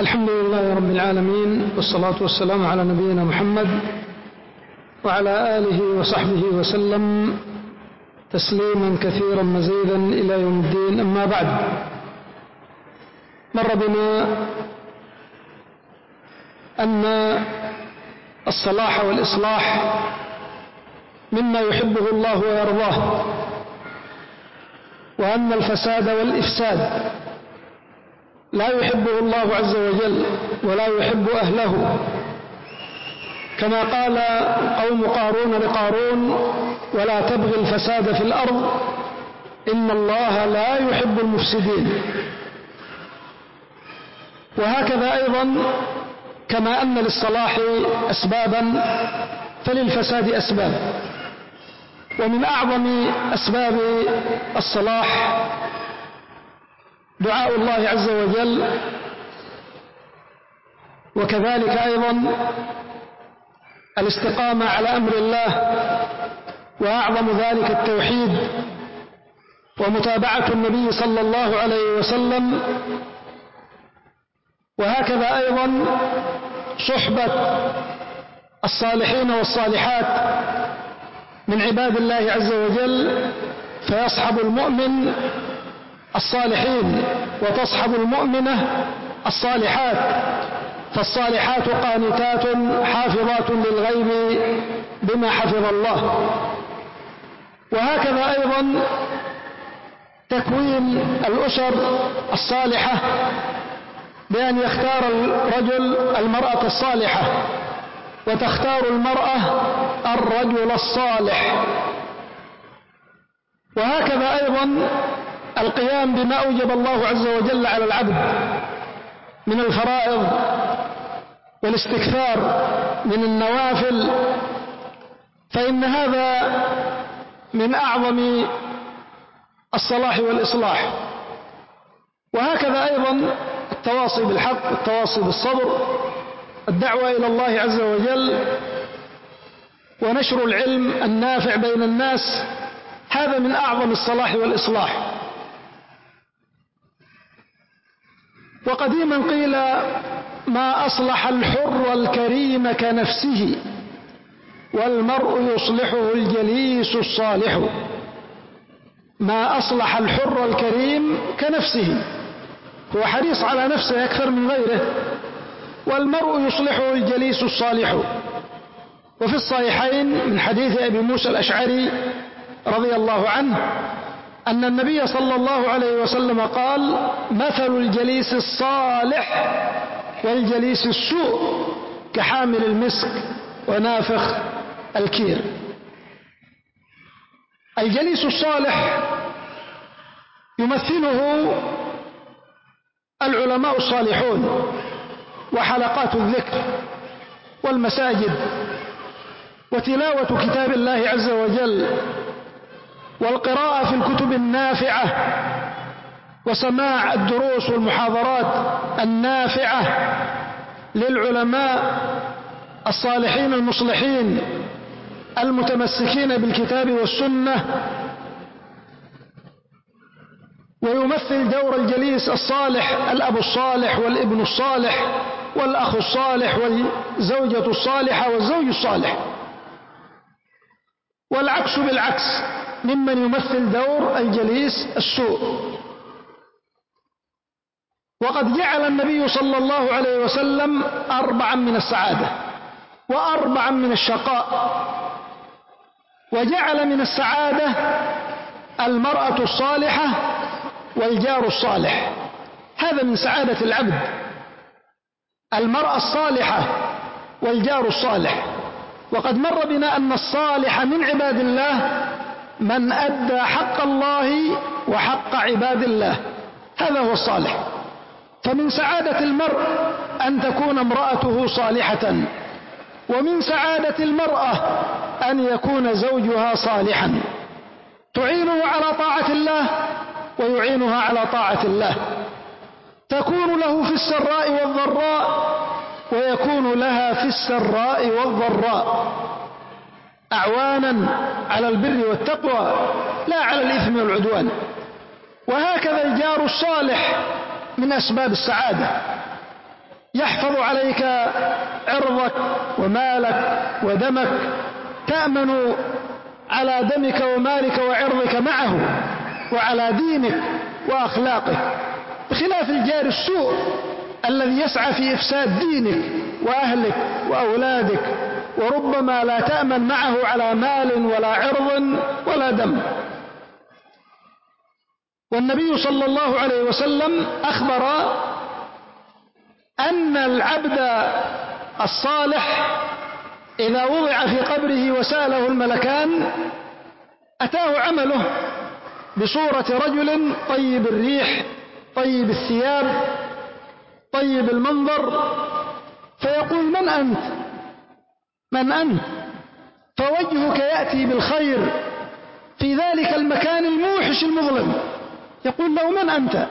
الحمد لله رب العالمين والصلاة والسلام على نبينا محمد وعلى آله وصحبه وسلم تسليما كثيرا مزيدا إلى يوم الدين. أما بعد مر بنا أن الصلاح والإصلاح مما يحبه الله ويرضاه وأن الفساد والإفساد لا يحبه الله عز وجل ولا يحب أهله. كما قال قوم قارون لقارون ولا تبغي الفساد في الأرض إن الله لا يحب المفسدين. وهكذا أيضا كما أن للصلاح أسبابا فللفساد أسباب. ومن أعظم أسباب الصلاح دعاء الله عز وجل وكذلك أيضا الاستقامة على أمر الله وأعظم ذلك التوحيد ومتابعة النبي صلى الله عليه وسلم. وهكذا أيضا صحبة الصالحين والصالحات من عباد الله عز وجل فيصحب المؤمن الصالحين وتصحب المؤمنة الصالحات فالصالحات قانتات حافظات للغيب بما حفظ الله. وهكذا أيضا تكوين الأسر الصالحة بأن يختار الرجل المرأة الصالحة وتختار المرأة الرجل الصالح. وهكذا أيضا القيام بما أوجب الله عز وجل على العبد من الفرائض والاستكثار من النوافل فإن هذا من أعظم الصلاح والإصلاح. وهكذا أيضا التواصي بالحق التواصي بالصبر الدعوة إلى الله عز وجل ونشر العلم النافع بين الناس هذا من أعظم الصلاح والإصلاح. وقديما قيل ما أصلح الحر الكريم كنفسه والمرء يصلحه الجليس الصالح. ما أصلح الحر الكريم كنفسه. هو حريص على نفسه أكثر من غيره. والمرء يصلحه الجليس الصالح. وفي الصحيحين من حديث أبي موسى الأشعري رضي الله عنه أن النبي صلى الله عليه وسلم قال مثل الجليس الصالح والجليس السوء كحامل المسك ونافخ الكير. الجليس الصالح يمثله العلماء الصالحون وحلقات الذكر والمساجد وتلاوة كتاب الله عز وجل والقراءة في الكتب النافعة وسماع الدروس والمحاضرات النافعة للعلماء الصالحين المصلحين المتمسكين بالكتاب والسنة ويمثل دور الجليس الصالح الأب الصالح والابن الصالح والأخ الصالح والزوجة الصالحة والزوج الصالح والعكس بالعكس ممن يمثل دور الجليس السوء. وقد جعل النبي صلى الله عليه وسلم أربعا من السعادة وأربعا من الشقاء. وجعل من السعادة المرأة الصالحة والجار الصالح. هذا من سعادة العبد. المرأة الصالحة والجار الصالح. وقد مر بنا أن الصالح من عباد الله من أدى حق الله وحق عباد الله. هذا هو الصالح. فمن سعادة المرء أن تكون امرأته صالحة. ومن سعادة المرأة أن يكون زوجها صالحا. تعينه على طاعة الله ويعينها على طاعة الله. تكون له في السراء والضراء ويكون لها في السراء والضراء. أعوانا على البر والتقوى لا على الإثم والعدوان. وهكذا الجار الصالح من أسباب السعادة. يحفظ عليك عرضك ومالك ودمك تأمن على دمك ومالك وعرضك معه وعلى دينك وأخلاقك. بخلاف الجار السوء الذي يسعى في إفساد دينك وأهلك وأولادك وربما لا تأمن معه على مال ولا عرض ولا دم. والنبي صلى الله عليه وسلم أخبر أن العبد الصالح إذا وضع في قبره وسأله الملكان أتاه عمله بصورة رجل طيب الريح طيب الثياب طيب المنظر فيقول من أنت؟ من أنت؟ فوجهك يأتي بالخير في ذلك المكان الموحش المظلم. يقول له من أنت؟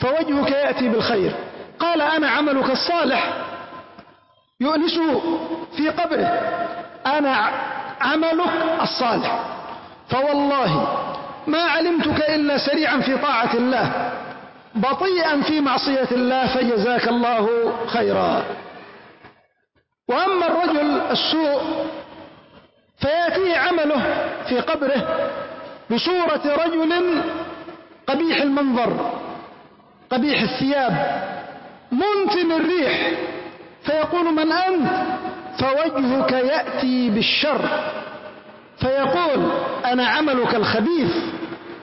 فوجهك يأتي بالخير. قال أنا عملك الصالح. يؤنسه في قبره. أنا عملك الصالح. فوالله ما علمتك إلا سريعا في طاعة الله بطيئا في معصية الله فجزاك الله خيرا. وأما الرجل السوء فيأتيه عمله في قبره بصورة رجل قبيح المنظر قبيح الثياب منتن الريح فيقول من أنت؟ فوجهك يأتي بالشر. فيقول أنا عملك الخبيث.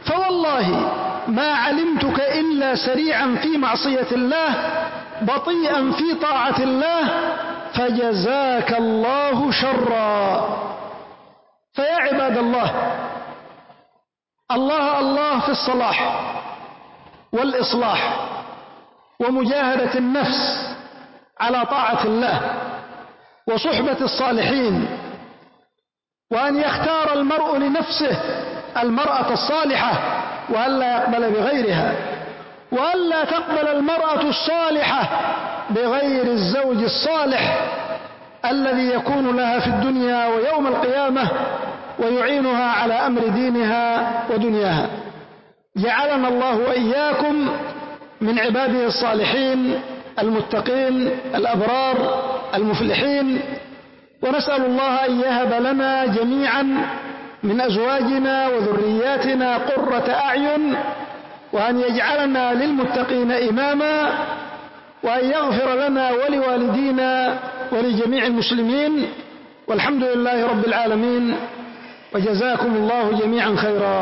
فوالله ما علمتك إلا سريعا في معصية الله بطيئا في طاعة الله فجزاك الله شرا. فيا عباد الله الله الله في الصلاح والإصلاح ومجاهدة النفس على طاعة الله وصحبة الصالحين وأن يختار المرء لنفسه المرأة الصالحة وألا يقبل بغيرها وألا تقبل المرأة الصالحة بغير الزوج الصالح الذي يكون لها في الدنيا ويوم القيامة ويعينها على أمر دينها ودنياها. جعلنا الله وإياكم من عباده الصالحين المتقين الأبرار المفلحين ونسأل الله أن يهب لنا جميعا من أزواجنا وذرياتنا قرة أعين وأن يجعلنا للمتقين إماما وأن يغفر لنا ولوالدينا ولجميع المسلمين والحمد لله رب العالمين وجزاكم الله جميعا خيرا.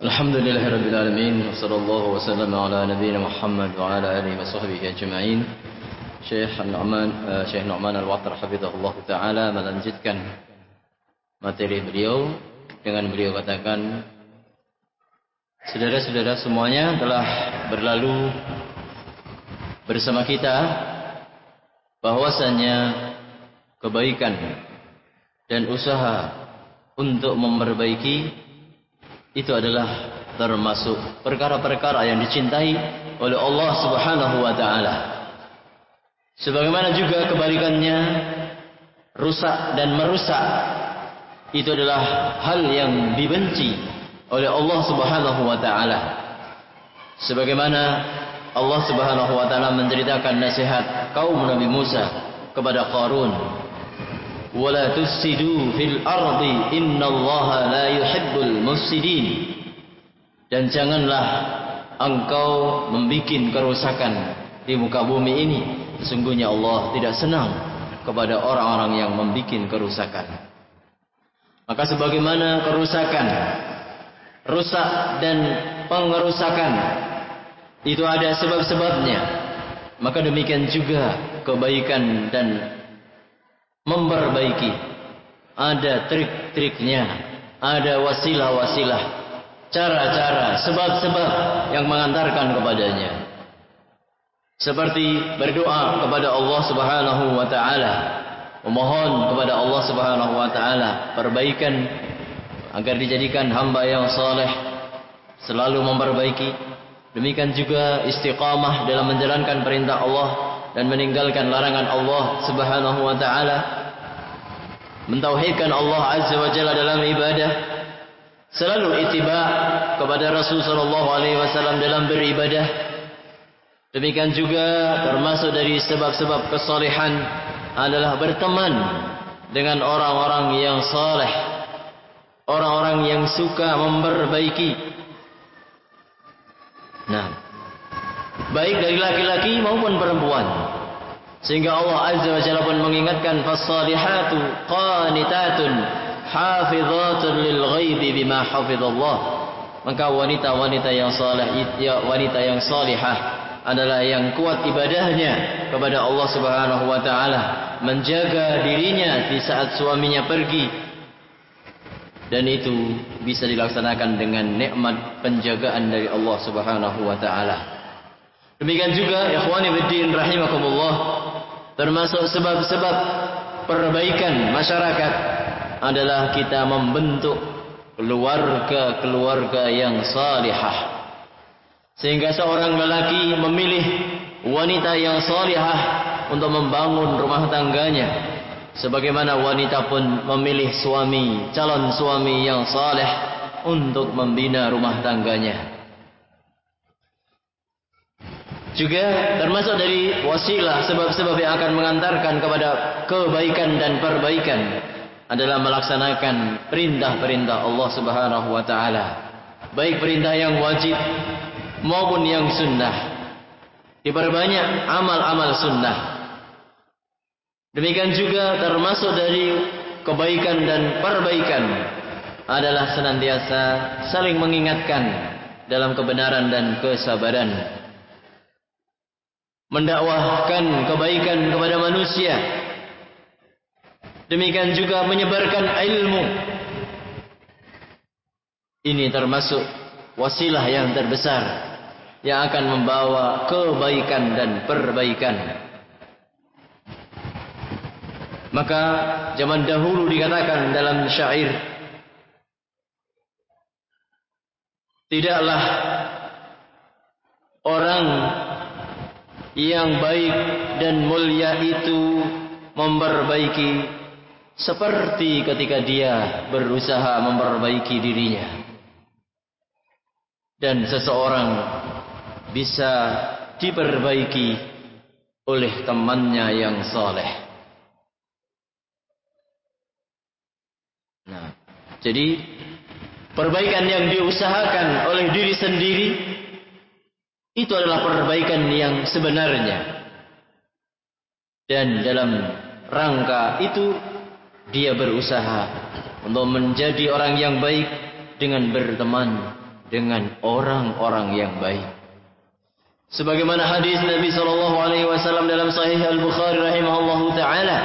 الحمد لله رب العالمين وصلى الله وسلم على نبينا محمد وعلى آله وصحبه أجمعين. Syekh Nu'man uh, Syekh Nu'man Al-Wattar Hafizahullah Ta'ala melanjutkan materi beliau. Dengan beliau katakan Saudara-saudara semuanya telah berlalu bersama kita bahwasanya kebaikan dan usaha untuk memperbaiki itu adalah termasuk perkara-perkara yang dicintai oleh Allah Subhanahu wa taala. Sebagaimana juga kebalikannya rusak dan merusak itu adalah hal yang dibenci oleh Allah Subhanahu wa taala. Sebagaimana Allah Subhanahu wa taala menceritakan nasihat kaum Nabi Musa kepada Qarun. Wala tusidu fil ardi innallaha la yuhibbul mufsidin. Dan janganlah engkau membuat kerusakan di muka bumi ini. Sesungguhnya Allah tidak senang kepada orang-orang yang membuat kerusakan maka sebagaimana kerusakan rusak dan pengerusakan itu ada sebab-sebabnya maka demikian juga kebaikan dan memperbaiki. Ada trik-triknya, ada wasilah-wasilah, cara-cara, sebab-sebab yang mengantarkan kepadanya. Seperti berdoa kepada Allah Subhanahu wa taala, memohon kepada Allah Subhanahu wa taala perbaikan agar dijadikan hamba yang saleh, selalu memperbaiki. Demikian juga istiqamah dalam menjalankan perintah Allah dan meninggalkan larangan Allah Subhanahu wa taala mentauhidkan Allah Azza wa Jalla dalam ibadah selalu itiba kepada Rasul sallallahu alaihi wasallam dalam beribadah. Demikian juga termasuk dari sebab-sebab kesalehan adalah berteman dengan orang-orang yang saleh, orang-orang yang suka memperbaiki. Nah, baik dari laki-laki maupun perempuan. Sehingga Allah Azza wa Jalla pun mengingatkan fasalihatu qanitatun hafizatun lil ghaibi bima hafizallah. Maka wanita-wanita yang saleh wanita yang salihah adalah yang kuat ibadahnya kepada Allah Subhanahu wa taala, menjaga dirinya di saat suaminya pergi. Dan itu bisa dilaksanakan dengan nikmat penjagaan dari Allah Subhanahu wa taala. Demikian juga ikhwani fiddin rahimakumullah termasuk sebab-sebab perbaikan masyarakat adalah kita membentuk keluarga-keluarga yang salihah. Sehingga seorang lelaki memilih wanita yang salihah untuk membangun rumah tangganya. Sebagaimana wanita pun memilih suami, calon suami yang saleh untuk membina rumah tangganya. Juga termasuk dari wasilah sebab-sebab yang akan mengantarkan kepada kebaikan dan perbaikan adalah melaksanakan perintah-perintah Allah Subhanahu wa taala. Baik perintah yang wajib maupun yang sunnah. Diperbanyak amal-amal sunnah. Demikian juga termasuk dari kebaikan dan perbaikan adalah senantiasa saling mengingatkan dalam kebenaran dan kesabaran mendakwahkan kebaikan kepada manusia. Demikian juga menyebarkan ilmu. Ini termasuk wasilah yang terbesar yang akan membawa kebaikan dan perbaikan. Maka zaman dahulu dikatakan dalam syair Tidaklah orang yang baik dan mulia itu memperbaiki seperti ketika dia berusaha memperbaiki dirinya. Dan seseorang bisa diperbaiki oleh temannya yang saleh. Nah, jadi perbaikan yang diusahakan oleh diri sendiri itu adalah perbaikan yang sebenarnya. Dan dalam rangka itu dia berusaha untuk menjadi orang yang baik dengan berteman dengan orang-orang yang baik. Sebagaimana hadis Nabi sallallahu alaihi wasallam dalam sahih Al-Bukhari rahimahullahu taala,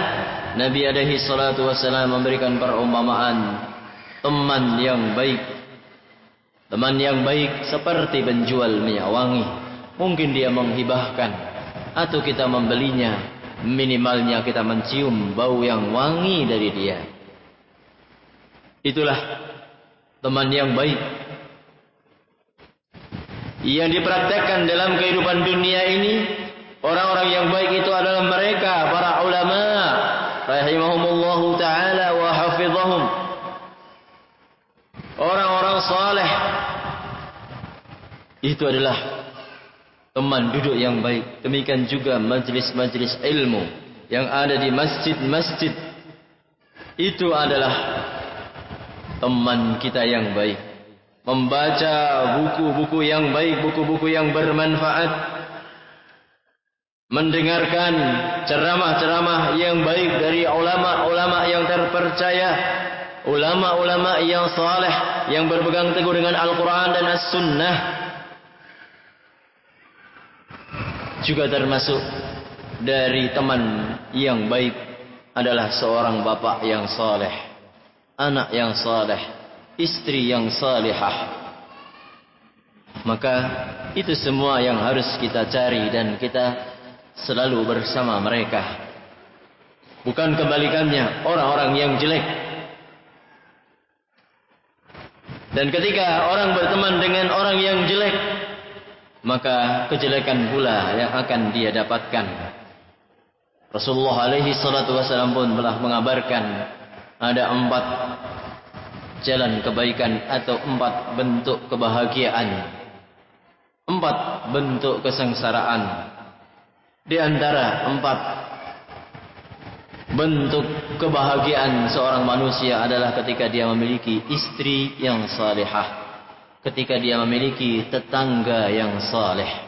Nabi alaihi salatu wasallam memberikan perumpamaan teman yang baik Teman yang baik seperti penjual minyak wangi. Mungkin dia menghibahkan atau kita membelinya. Minimalnya kita mencium bau yang wangi dari dia. Itulah teman yang baik. Yang dipraktekkan dalam kehidupan dunia ini orang-orang yang baik itu adalah mereka para ulama rahimahumullahu taala wa hafizahum orang-orang saleh itu adalah teman duduk yang baik. Demikian juga majlis-majlis ilmu yang ada di masjid-masjid. Itu adalah teman kita yang baik. Membaca buku-buku yang baik, buku-buku yang bermanfaat. Mendengarkan ceramah-ceramah yang baik dari ulama-ulama yang terpercaya. Ulama-ulama yang saleh yang berpegang teguh dengan Al-Quran dan As-Sunnah. juga termasuk dari teman yang baik adalah seorang bapak yang saleh, anak yang saleh, istri yang salihah. Maka itu semua yang harus kita cari dan kita selalu bersama mereka. Bukan kebalikannya orang-orang yang jelek. Dan ketika orang berteman dengan orang yang jelek, maka kejelekan pula yang akan dia dapatkan. Rasulullah alaihi salatu wasallam pun telah mengabarkan ada empat jalan kebaikan atau empat bentuk kebahagiaan. Empat bentuk kesengsaraan. Di antara empat bentuk kebahagiaan seorang manusia adalah ketika dia memiliki istri yang salihah. Ketika dia memiliki tetangga yang saleh.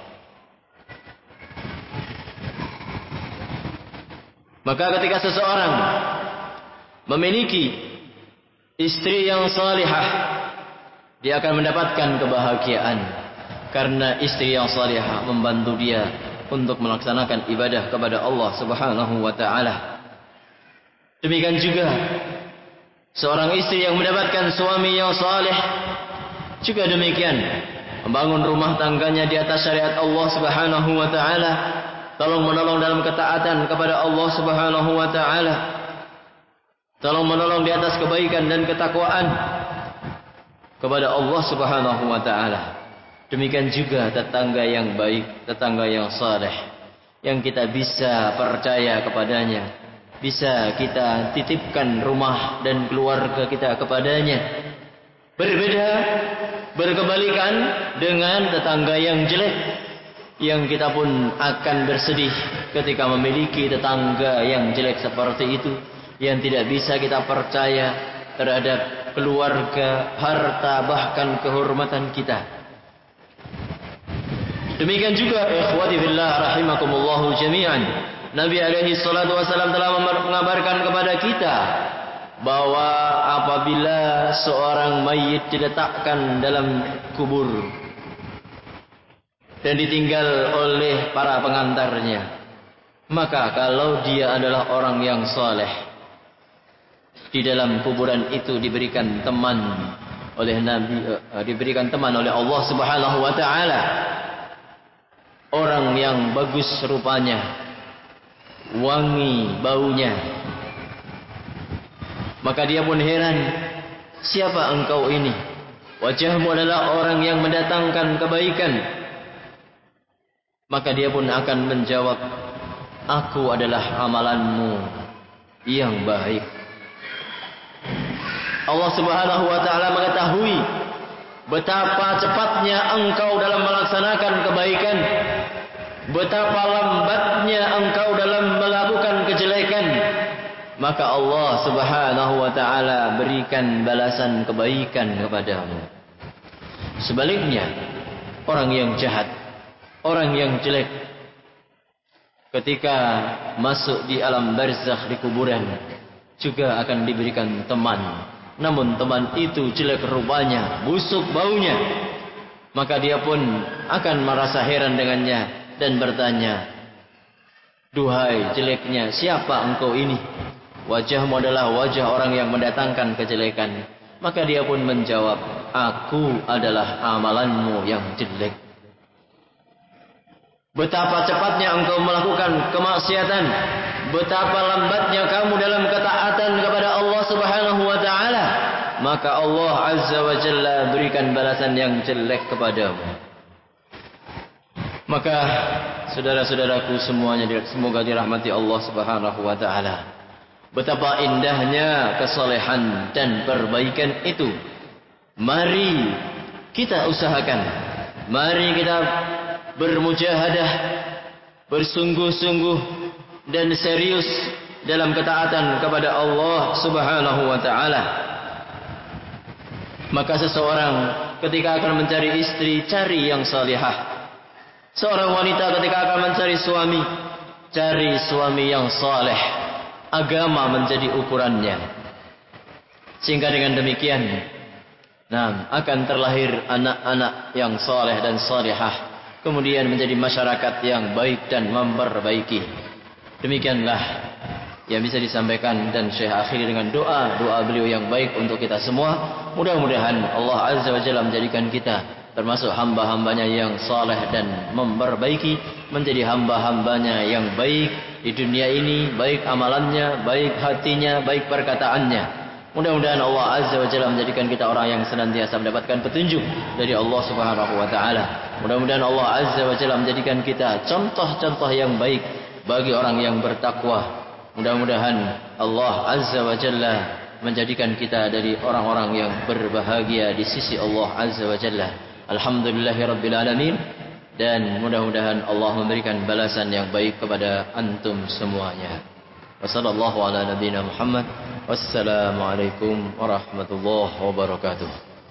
Maka ketika seseorang memiliki istri yang salihah, dia akan mendapatkan kebahagiaan karena istri yang salihah membantu dia untuk melaksanakan ibadah kepada Allah Subhanahu wa taala. Demikian juga seorang istri yang mendapatkan suami yang saleh juga demikian membangun rumah tangganya di atas syariat Allah Subhanahu wa taala, tolong menolong dalam ketaatan kepada Allah Subhanahu wa taala. Tolong menolong di atas kebaikan dan ketakwaan kepada Allah Subhanahu wa taala. Demikian juga tetangga yang baik, tetangga yang saleh yang kita bisa percaya kepadanya, bisa kita titipkan rumah dan keluarga kita kepadanya. Berbeda, berkebalikan dengan tetangga yang jelek yang kita pun akan bersedih ketika memiliki tetangga yang jelek seperti itu yang tidak bisa kita percaya terhadap keluarga, harta bahkan kehormatan kita. Demikian juga ikhwati fillah rahimakumullah jami'an. Nabi alaihi salatu wasallam telah mengabarkan kepada kita bahwa apabila seorang mayit diletakkan dalam kubur dan ditinggal oleh para pengantarnya maka kalau dia adalah orang yang saleh di dalam kuburan itu diberikan teman oleh Nabi uh, diberikan teman oleh Allah Subhanahu wa taala orang yang bagus rupanya, wangi baunya. Maka dia pun heran, siapa engkau ini? Wajahmu adalah orang yang mendatangkan kebaikan. Maka dia pun akan menjawab, aku adalah amalanmu yang baik. Allah Subhanahu wa taala mengetahui betapa cepatnya engkau dalam melaksanakan kebaikan betapa lambatnya engkau dalam melakukan kejelekan maka Allah Subhanahu wa taala berikan balasan kebaikan kepadamu. Sebaliknya orang yang jahat orang yang jelek ketika masuk di alam barzakh di kuburan juga akan diberikan teman namun teman itu jelek rupanya busuk baunya maka dia pun akan merasa heran dengannya dan bertanya, Duhai jeleknya, siapa engkau ini? Wajahmu adalah wajah orang yang mendatangkan kejelekan. Maka dia pun menjawab, Aku adalah amalanmu yang jelek. Betapa cepatnya engkau melakukan kemaksiatan. Betapa lambatnya kamu dalam ketaatan kepada Allah subhanahu wa ta'ala. Maka Allah azza wa jalla berikan balasan yang jelek kepadamu. Maka saudara-saudaraku semuanya semoga dirahmati Allah Subhanahu wa taala. Betapa indahnya kesalehan dan perbaikan itu. Mari kita usahakan. Mari kita bermujahadah, bersungguh-sungguh dan serius dalam ketaatan kepada Allah Subhanahu wa taala. Maka seseorang ketika akan mencari istri, cari yang salihah. Seorang wanita ketika akan mencari suami, cari suami yang saleh. Agama menjadi ukurannya. Sehingga dengan demikian, nah, akan terlahir anak-anak yang saleh dan salihah. Kemudian menjadi masyarakat yang baik dan memperbaiki. Demikianlah yang bisa disampaikan dan Syekh akhiri dengan doa doa beliau yang baik untuk kita semua. Mudah-mudahan Allah Azza wa Jalla menjadikan kita termasuk hamba-hambanya yang saleh dan memperbaiki menjadi hamba-hambanya yang baik di dunia ini baik amalannya baik hatinya baik perkataannya. Mudah-mudahan Allah azza wa jalla menjadikan kita orang yang senantiasa mendapatkan petunjuk dari Allah subhanahu wa taala. Mudah-mudahan Allah azza wa jalla menjadikan kita contoh-contoh yang baik bagi orang yang bertakwa mudah-mudahan Allah azza wa jalla menjadikan kita dari orang-orang yang berbahagia di sisi Allah Azza wa Jalla. Alhamdulillahirabbil alamin dan mudah-mudahan Allah memberikan balasan yang baik kepada antum semuanya. Wassallallahu ala nabiyyina Muhammad. Wassalamualaikum warahmatullahi wabarakatuh.